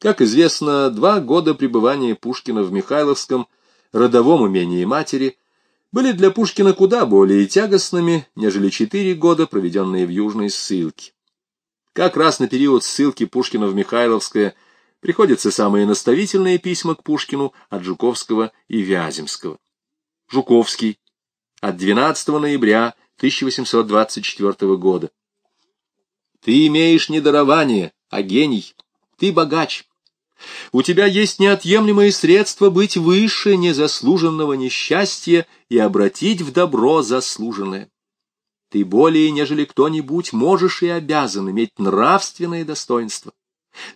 Как известно, два года пребывания Пушкина в Михайловском родовом имении матери были для Пушкина куда более тягостными, нежели четыре года, проведенные в южной ссылке. Как раз на период ссылки Пушкина в Михайловское приходятся самые наставительные письма к Пушкину от Жуковского и Вяземского. Жуковский от 12 ноября 1824 года. Ты имеешь не дарование, а гений. Ты богач. У тебя есть неотъемлемые средства быть выше незаслуженного несчастья и обратить в добро заслуженное. Ты более, нежели кто-нибудь, можешь и обязан иметь нравственное достоинство.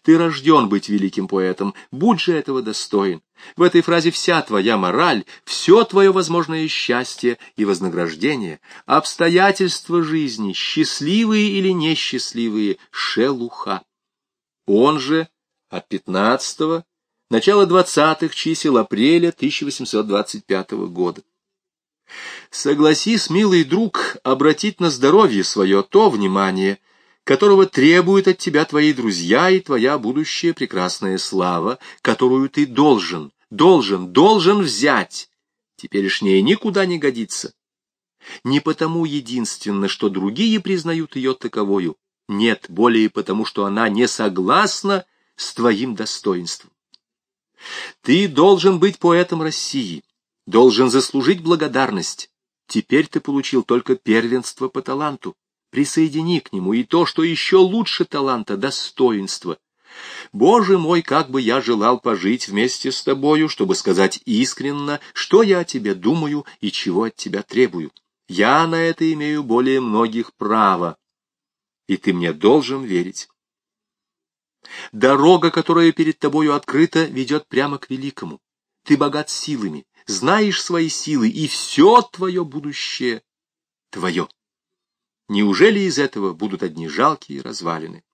Ты рожден быть великим поэтом, будь же этого достоин. В этой фразе вся твоя мораль, все твое возможное счастье и вознаграждение, обстоятельства жизни, счастливые или несчастливые, шелуха. Он же от 15 начала 20-х чисел апреля 1825 года. Согласись, милый друг, обратить на здоровье свое то внимание, которого требуют от тебя твои друзья и твоя будущая прекрасная слава, которую ты должен, должен, должен взять. Теперешняя никуда не годится. Не потому единственно, что другие признают ее таковою, нет, более потому, что она не согласна с твоим достоинством. Ты должен быть поэтом России, должен заслужить благодарность. Теперь ты получил только первенство по таланту присоедини к нему и то, что еще лучше таланта, достоинство. Боже мой, как бы я желал пожить вместе с тобою, чтобы сказать искренно, что я о тебе думаю и чего от тебя требую. Я на это имею более многих права, и ты мне должен верить. Дорога, которая перед тобою открыта, ведет прямо к великому. Ты богат силами, знаешь свои силы, и все твое будущее твое. Неужели из этого будут одни жалкие развалины?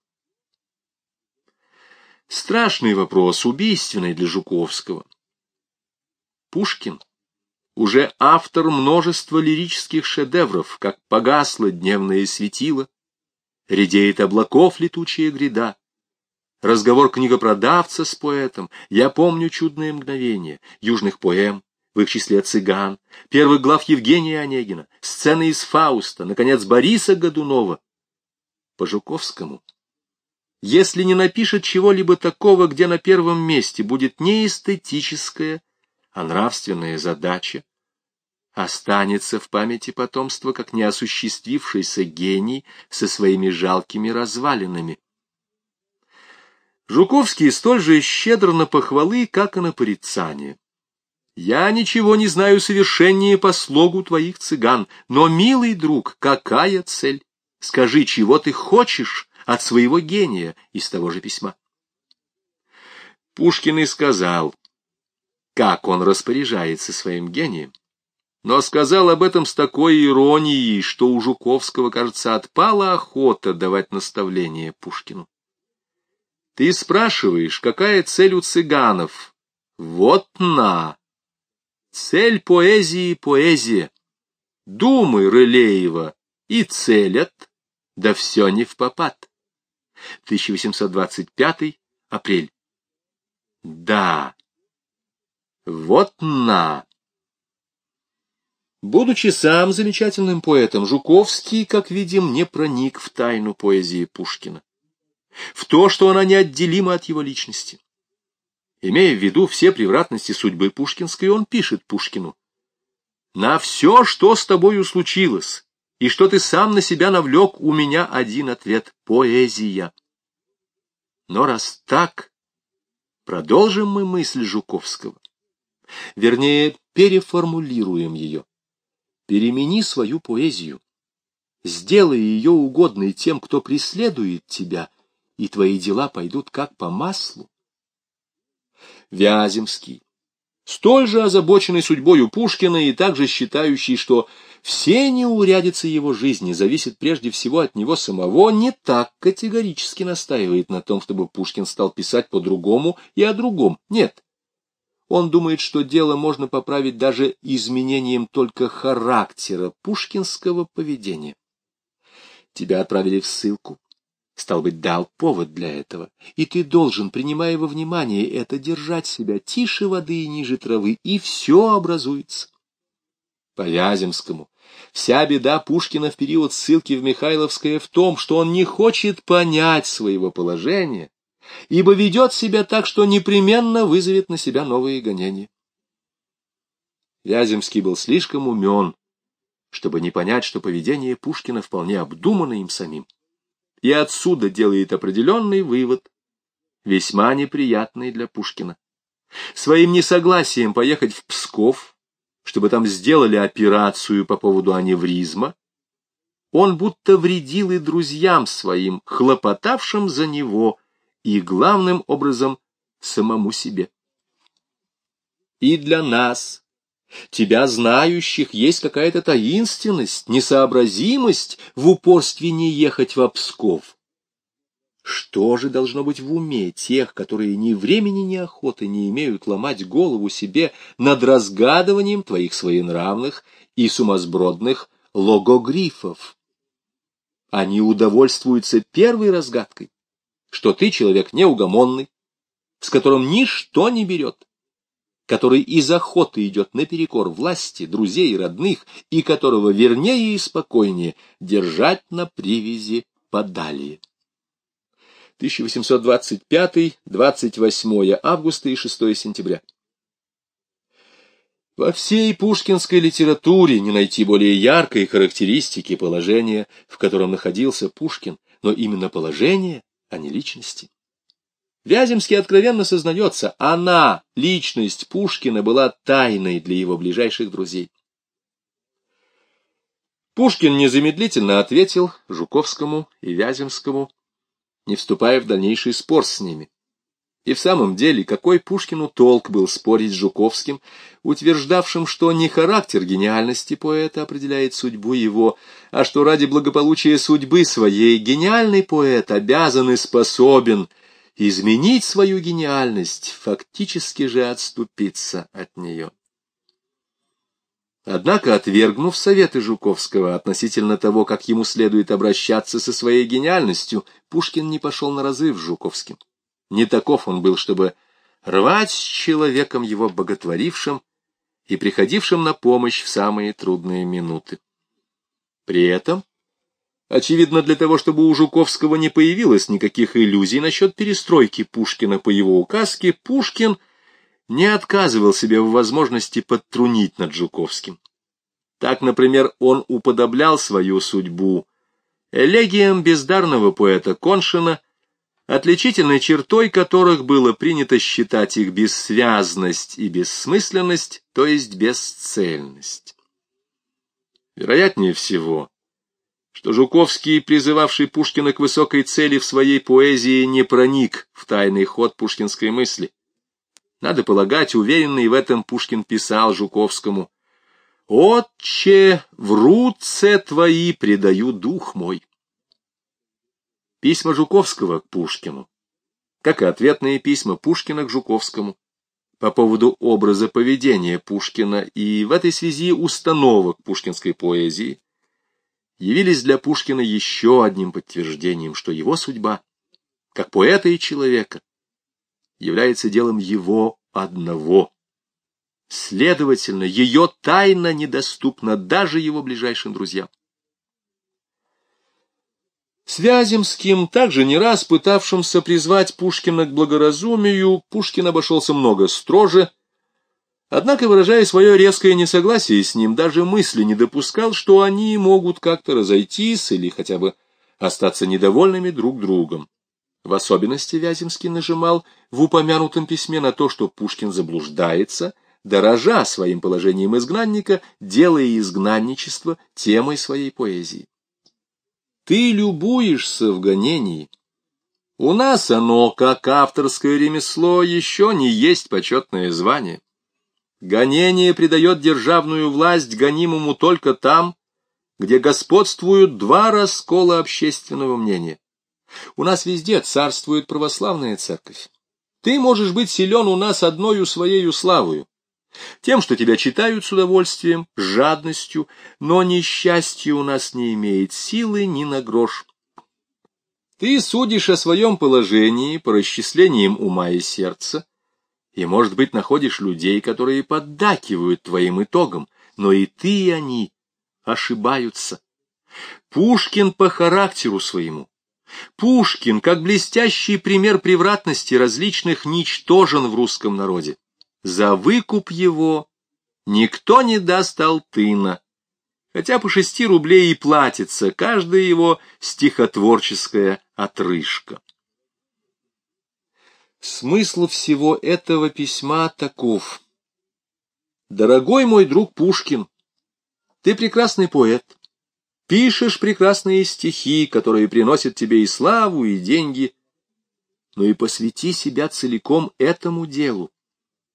Страшный вопрос, убийственный для Жуковского. Пушкин уже автор множества лирических шедевров, как погасло дневное светило, редеет облаков летучая гряда, разговор книгопродавца с поэтом, я помню чудные мгновения южных поэм, в их числе цыган, первых глав Евгения Онегина, сцены из Фауста, наконец, Бориса Годунова. По Жуковскому. Если не напишет чего-либо такого, где на первом месте будет не эстетическая, а нравственная задача, останется в памяти потомства как неосуществившийся гений со своими жалкими развалинами. Жуковский столь же щедр на похвалы, как и на порицание. Я ничего не знаю совершеннее по слогу твоих цыган, но, милый друг, какая цель? Скажи, чего ты хочешь от своего гения из того же письма? Пушкин и сказал, как он распоряжается своим гением, но сказал об этом с такой иронией, что у Жуковского, кажется, отпала охота давать наставление Пушкину. Ты спрашиваешь, какая цель у цыганов? Вот на! Цель поэзии — поэзия. Думы Рылеева и целят, да все не в попад. 1825 апрель. Да, вот на. Будучи сам замечательным поэтом, Жуковский, как видим, не проник в тайну поэзии Пушкина, в то, что она неотделима от его личности. Имея в виду все превратности судьбы Пушкинской, он пишет Пушкину. «На все, что с тобою случилось, и что ты сам на себя навлек, у меня один ответ — поэзия». Но раз так, продолжим мы мысль Жуковского. Вернее, переформулируем ее. Перемени свою поэзию. Сделай ее угодной тем, кто преследует тебя, и твои дела пойдут как по маслу. Вяземский, столь же озабоченный судьбою Пушкина и также считающий, что все неурядицы его жизни зависят прежде всего от него самого, не так категорически настаивает на том, чтобы Пушкин стал писать по-другому и о другом. Нет. Он думает, что дело можно поправить даже изменением только характера пушкинского поведения. Тебя отправили в ссылку. Стал быть, дал повод для этого, и ты должен, принимая во внимание это, держать себя тише воды и ниже травы, и все образуется. По Вяземскому вся беда Пушкина в период ссылки в Михайловское в том, что он не хочет понять своего положения, ибо ведет себя так, что непременно вызовет на себя новые гонения. Вяземский был слишком умен, чтобы не понять, что поведение Пушкина вполне обдумано им самим и отсюда делает определенный вывод, весьма неприятный для Пушкина. Своим несогласием поехать в Псков, чтобы там сделали операцию по поводу аневризма, он будто вредил и друзьям своим, хлопотавшим за него, и главным образом самому себе. И для нас, Тебя, знающих, есть какая-то таинственность, несообразимость в упорстве не ехать в Псков. Что же должно быть в уме тех, которые ни времени, ни охоты не имеют ломать голову себе над разгадыванием твоих своенравных и сумасбродных логогрифов? Они удовольствуются первой разгадкой, что ты человек неугомонный, с которым ничто не берет, который из охоты идет наперекор власти, друзей и родных, и которого вернее и спокойнее держать на привязи подалее. 1825-28 августа и 6 сентября. Во всей пушкинской литературе не найти более яркой характеристики положения, в котором находился Пушкин, но именно положение, а не личности. Вяземский откровенно сознается, она, личность Пушкина, была тайной для его ближайших друзей. Пушкин незамедлительно ответил Жуковскому и Вяземскому, не вступая в дальнейший спор с ними. И в самом деле, какой Пушкину толк был спорить с Жуковским, утверждавшим, что не характер гениальности поэта определяет судьбу его, а что ради благополучия судьбы своей гениальный поэт обязан и способен – изменить свою гениальность, фактически же отступиться от нее. Однако, отвергнув советы Жуковского относительно того, как ему следует обращаться со своей гениальностью, Пушкин не пошел на разрыв с Жуковским. Не таков он был, чтобы рвать с человеком его боготворившим и приходившим на помощь в самые трудные минуты. При этом Очевидно, для того, чтобы у Жуковского не появилось никаких иллюзий насчет перестройки Пушкина по его указке, Пушкин не отказывал себе в возможности подтрунить над Жуковским. Так, например, он уподоблял свою судьбу элегиям бездарного поэта Коншина, отличительной чертой которых было принято считать их бессвязность и бессмысленность, то есть бесцельность. Вероятнее всего, что Жуковский, призывавший Пушкина к высокой цели в своей поэзии, не проник в тайный ход пушкинской мысли. Надо полагать, уверенный в этом Пушкин писал Жуковскому «Отче, в руце твои предаю дух мой». Письма Жуковского к Пушкину, как и ответные письма Пушкина к Жуковскому, по поводу образа поведения Пушкина и в этой связи установок пушкинской поэзии, явились для Пушкина еще одним подтверждением, что его судьба, как поэта и человека, является делом его одного. Следовательно, ее тайна недоступна даже его ближайшим друзьям. С Вяземским, также не раз пытавшимся призвать Пушкина к благоразумию, Пушкин обошелся много строже, Однако, выражая свое резкое несогласие с ним, даже мысли не допускал, что они могут как-то разойтись или хотя бы остаться недовольными друг другом. В особенности Вяземский нажимал в упомянутом письме на то, что Пушкин заблуждается, дорожа своим положением изгнанника, делая изгнанничество темой своей поэзии. Ты любуешься в гонении. У нас оно, как авторское ремесло, еще не есть почетное звание. Гонение придает державную власть гонимому только там, где господствуют два раскола общественного мнения. У нас везде царствует православная церковь. Ты можешь быть силен у нас одною своею славою, тем, что тебя читают с удовольствием, с жадностью, но несчастье у нас не имеет силы ни на грош. Ты судишь о своем положении по расчислениям ума и сердца, и, может быть, находишь людей, которые поддакивают твоим итогам, но и ты, и они ошибаются. Пушкин по характеру своему. Пушкин, как блестящий пример превратности различных, ничтожен в русском народе. За выкуп его никто не даст алтына, хотя по шести рублей и платится каждая его стихотворческая отрыжка. Смысл всего этого письма таков. Дорогой мой друг Пушкин, ты прекрасный поэт, пишешь прекрасные стихи, которые приносят тебе и славу, и деньги, но и посвяти себя целиком этому делу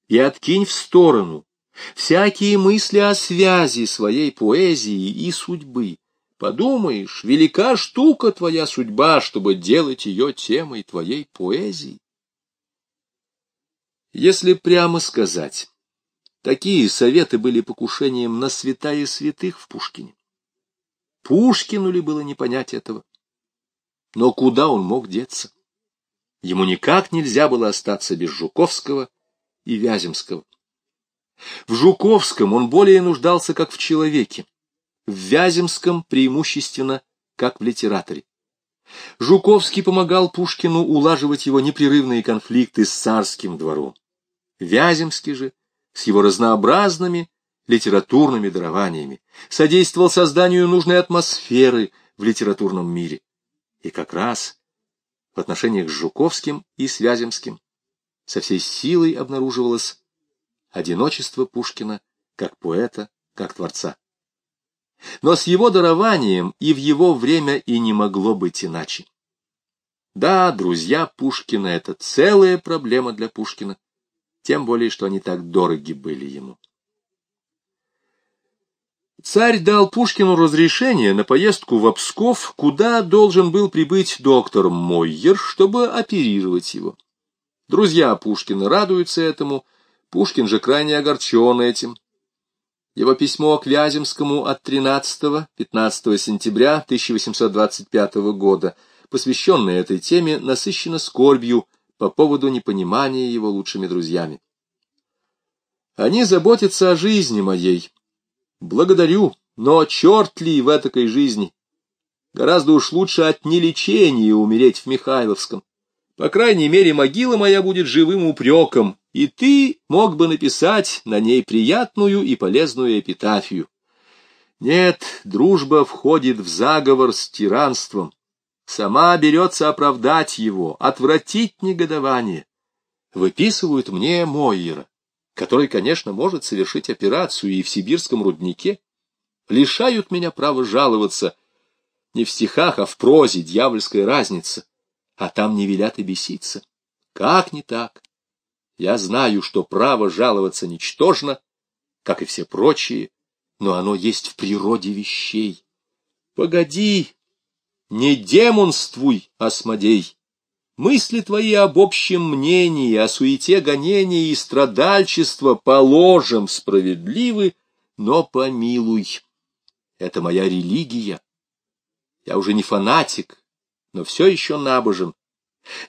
и откинь в сторону всякие мысли о связи своей поэзии и судьбы. Подумаешь, велика штука твоя судьба, чтобы делать ее темой твоей поэзии. Если прямо сказать, такие советы были покушением на святая святых в Пушкине. Пушкину ли было не понять этого? Но куда он мог деться? Ему никак нельзя было остаться без Жуковского и Вяземского. В Жуковском он более нуждался как в человеке, в Вяземском преимущественно как в литераторе. Жуковский помогал Пушкину улаживать его непрерывные конфликты с царским двором. Вяземский же с его разнообразными литературными дарованиями содействовал созданию нужной атмосферы в литературном мире. И как раз в отношениях с Жуковским и с Вяземским со всей силой обнаруживалось одиночество Пушкина как поэта, как творца. Но с его дарованием и в его время и не могло быть иначе. Да, друзья Пушкина — это целая проблема для Пушкина, тем более, что они так дороги были ему. Царь дал Пушкину разрешение на поездку в Псков, куда должен был прибыть доктор Мойер, чтобы оперировать его. Друзья Пушкина радуются этому, Пушкин же крайне огорчен этим. Его письмо к Вяземскому от 13-15 сентября 1825 года, посвященное этой теме, насыщено скорбью по поводу непонимания его лучшими друзьями. Они заботятся о жизни моей. Благодарю, но черт ли в этой жизни? Гораздо уж лучше от нелечения умереть в Михайловском. По крайней мере, могила моя будет живым упреком, и ты мог бы написать на ней приятную и полезную эпитафию. Нет, дружба входит в заговор с тиранством, Сама берется оправдать его, отвратить негодование. Выписывают мне Мойера, который, конечно, может совершить операцию и в сибирском руднике. Лишают меня права жаловаться. Не в стихах, а в прозе дьявольская разница. А там не велят и беситься. Как не так? Я знаю, что право жаловаться ничтожно, как и все прочие, но оно есть в природе вещей. Погоди, не демонствуй, осмодей. Мысли твои об общем мнении, о суете гонения и страдальчества положим справедливы, но помилуй. Это моя религия. Я уже не фанатик, но все еще набожен.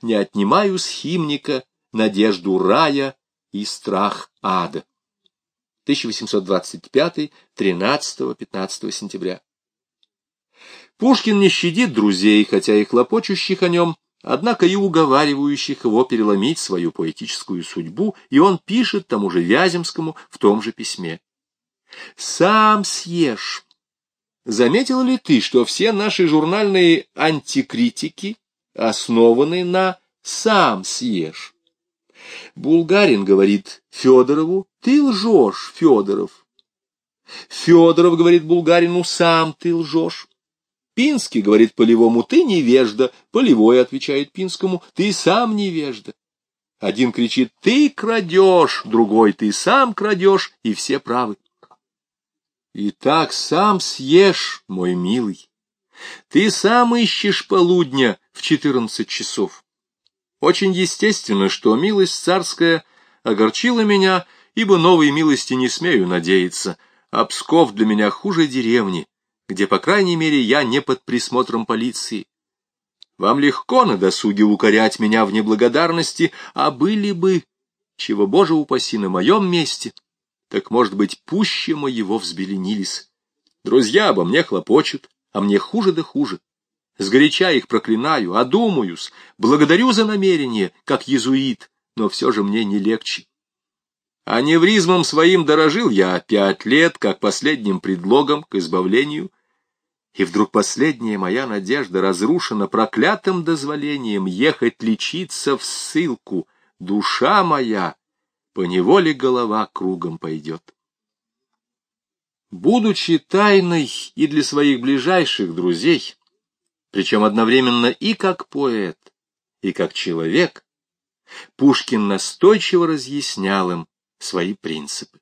Не отнимаю с химника надежду рая и страх ада. 1825, 13-15 сентября. Пушкин не щадит друзей, хотя и хлопочущих о нем, однако и уговаривающих его переломить свою поэтическую судьбу, и он пишет тому же Вяземскому в том же письме. «Сам съешь». Заметил ли ты, что все наши журнальные антикритики основаны на «сам съешь»? Булгарин говорит Федорову, ты лжешь, Федоров. Федоров говорит Булгарину, сам ты лжешь. Пинский говорит Полевому, ты невежда. Полевой отвечает Пинскому, ты сам невежда. Один кричит, ты крадешь, другой, ты сам крадешь, и все правы. И так сам съешь, мой милый. Ты сам ищешь полудня в четырнадцать часов. Очень естественно, что милость царская огорчила меня, ибо новой милости не смею надеяться, а Псков для меня хуже деревни где, по крайней мере, я не под присмотром полиции. Вам легко на досуге укорять меня в неблагодарности, а были бы, чего, Боже упаси, на моем месте, так, может быть, пуще моего взбеленились. Друзья обо мне хлопочут, а мне хуже да хуже. Сгоряча их проклинаю, одумаюсь, благодарю за намерение, как езуит, но все же мне не легче. Аневризмом своим дорожил я пять лет, как последним предлогом к избавлению, и вдруг последняя моя надежда разрушена проклятым дозволением ехать лечиться в ссылку. Душа моя, поневоле голова кругом пойдет. Будучи тайной и для своих ближайших друзей, причем одновременно и как поэт, и как человек, Пушкин настойчиво разъяснял им свои принципы.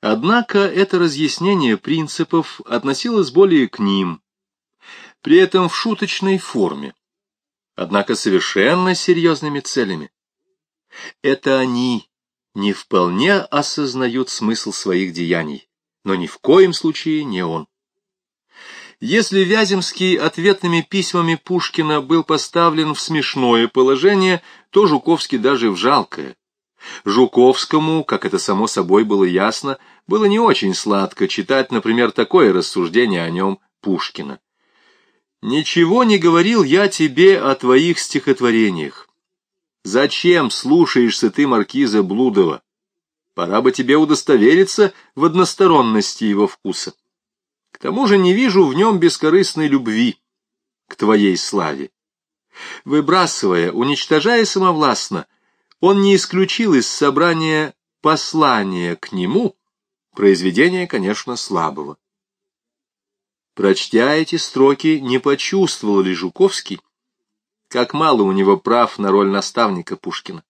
Однако это разъяснение принципов относилось более к ним, при этом в шуточной форме, однако совершенно серьезными целями. Это они не вполне осознают смысл своих деяний, но ни в коем случае не он. Если Вяземский ответными письмами Пушкина был поставлен в смешное положение, то Жуковский даже в жалкое. Жуковскому, как это само собой было ясно, было не очень сладко читать, например, такое рассуждение о нем Пушкина. «Ничего не говорил я тебе о твоих стихотворениях. Зачем слушаешься ты маркиза Блудова? Пора бы тебе удостовериться в односторонности его вкуса. К тому же не вижу в нем бескорыстной любви к твоей славе. Выбрасывая, уничтожая самовластно, он не исключил из собрания послания к нему, произведение, конечно, слабого. Прочтя эти строки, не почувствовал ли Жуковский, как мало у него прав на роль наставника Пушкина.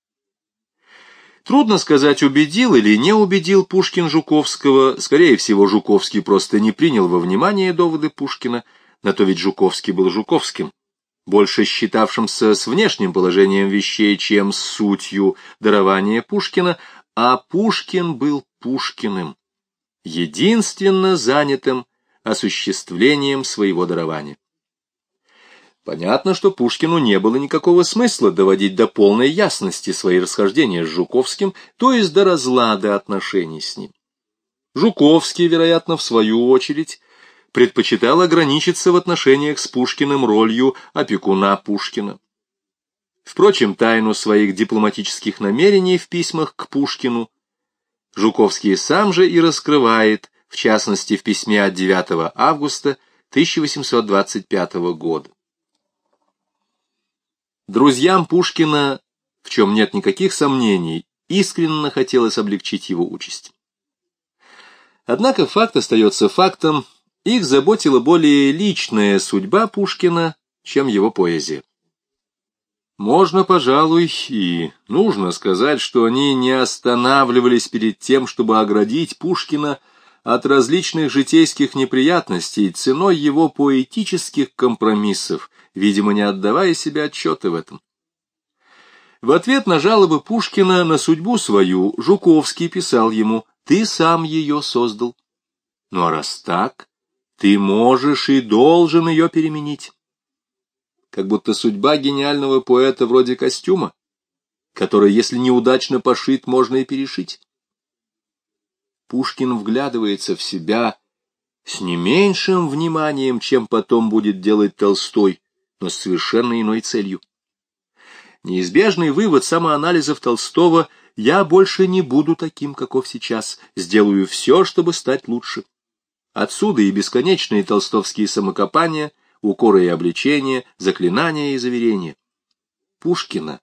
Трудно сказать, убедил или не убедил Пушкин Жуковского. Скорее всего, Жуковский просто не принял во внимание доводы Пушкина, на то ведь Жуковский был Жуковским больше считавшимся с внешним положением вещей, чем с сутью дарования Пушкина, а Пушкин был Пушкиным, единственно занятым осуществлением своего дарования. Понятно, что Пушкину не было никакого смысла доводить до полной ясности свои расхождения с Жуковским, то есть до разлада отношений с ним. Жуковский, вероятно, в свою очередь, предпочитал ограничиться в отношениях с Пушкиным ролью опекуна Пушкина. Впрочем, тайну своих дипломатических намерений в письмах к Пушкину Жуковский сам же и раскрывает, в частности, в письме от 9 августа 1825 года. Друзьям Пушкина, в чем нет никаких сомнений, искренне хотелось облегчить его участь. Однако факт остается фактом, их заботила более личная судьба Пушкина, чем его поэзия. Можно, пожалуй, и нужно сказать, что они не останавливались перед тем, чтобы оградить Пушкина от различных житейских неприятностей ценой его поэтических компромиссов, видимо, не отдавая себе отчета в этом. В ответ на жалобы Пушкина на судьбу свою Жуковский писал ему «Ты сам ее создал». Ну а раз так, ты можешь и должен ее переменить. Как будто судьба гениального поэта вроде костюма, который, если неудачно пошит, можно и перешить. Пушкин вглядывается в себя с не меньшим вниманием, чем потом будет делать Толстой, но с совершенно иной целью. Неизбежный вывод самоанализов Толстого «я больше не буду таким, каков сейчас, сделаю все, чтобы стать лучше». Отсюда и бесконечные толстовские самокопания, укоры и обличения, заклинания и заверения. Пушкина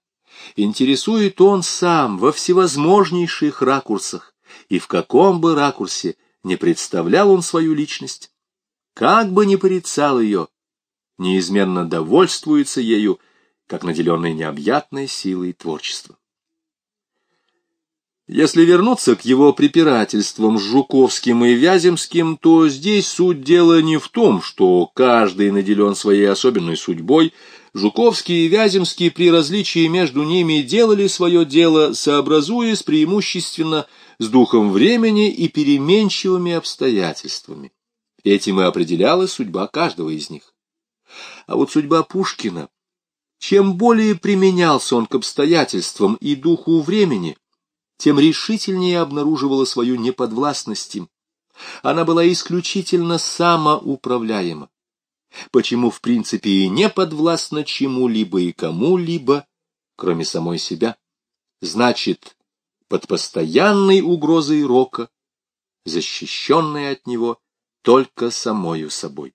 интересует он сам во всевозможнейших ракурсах, и в каком бы ракурсе не представлял он свою личность, как бы ни порицал ее, неизменно довольствуется ею, как наделенной необъятной силой творчества. Если вернуться к его препирательствам с Жуковским и Вяземским, то здесь суть дела не в том, что каждый наделен своей особенной судьбой. Жуковский и Вяземский при различии между ними делали свое дело, сообразуясь преимущественно с духом времени и переменчивыми обстоятельствами. Этим и определялась судьба каждого из них. А вот судьба Пушкина Чем более применялся он к обстоятельствам и духу времени, тем решительнее обнаруживала свою неподвластность им. Она была исключительно самоуправляема, почему в принципе и не подвластна чему-либо и кому-либо, кроме самой себя. Значит, под постоянной угрозой рока, защищенная от него только самою собой.